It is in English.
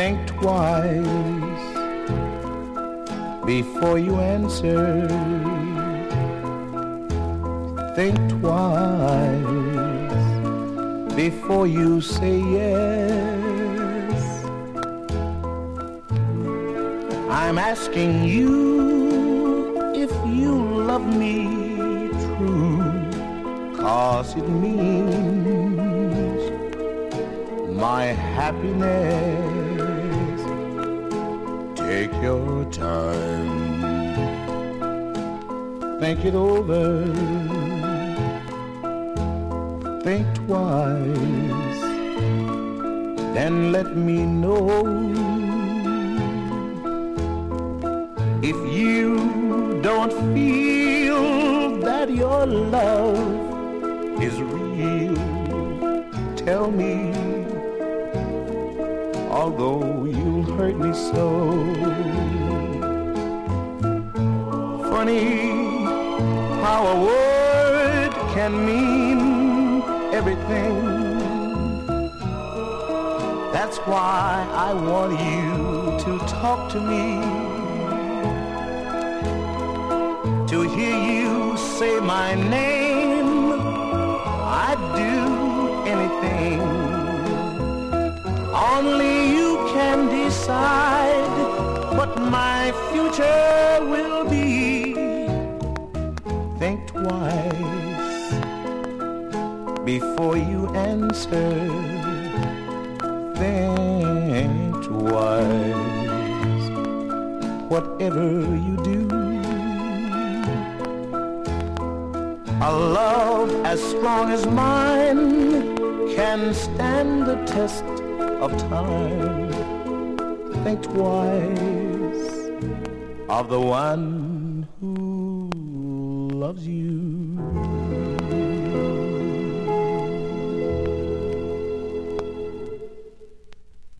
think twice before you answer. Think twice before you say yes. I'm asking you if you love me true, cause it means my happiness. Take your time, think it over, think twice, then let me know if you don't feel that your love is real. Tell me although you'll hurt me so. Funny how a word can mean everything. That's why I want you to talk to me. To hear you say my name, I'd do anything. Only decide what my future will be. Think twice before you answer. Think twice, whatever you do. A love as strong as mine can stand the test of time. Think twice of the one who loves you.